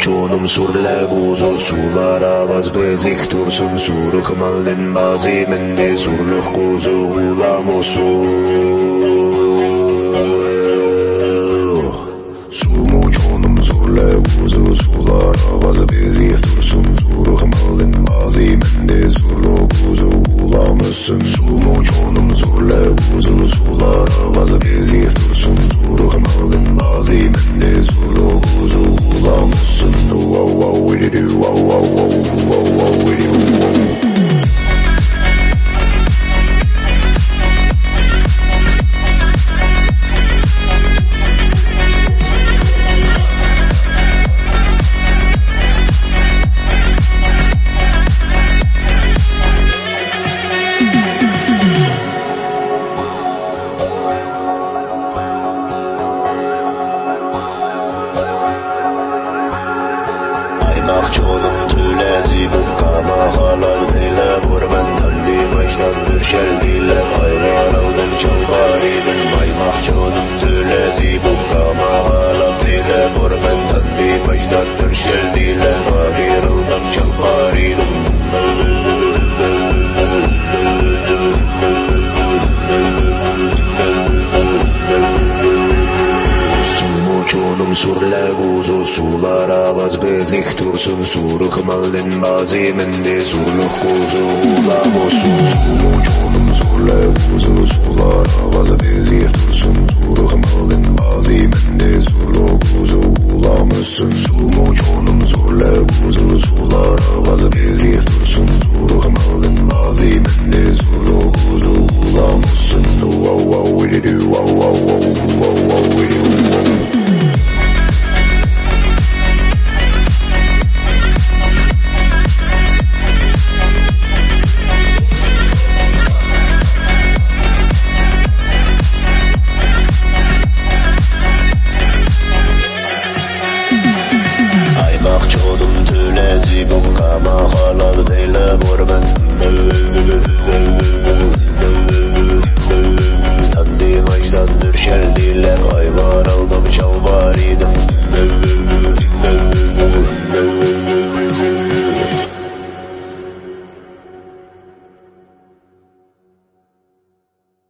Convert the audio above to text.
çoğunum surle buzul sulara vaz bezik dursun suruk mallin bazi mende surluh kuzu موجود ثلاثي بكى مع غلطي لغربا تنبي مجدك ترشل دي لغابي رضم شلطاري Çoğunum sulara baz bezik tursun suruk mallin bazimin kuzu ula Another day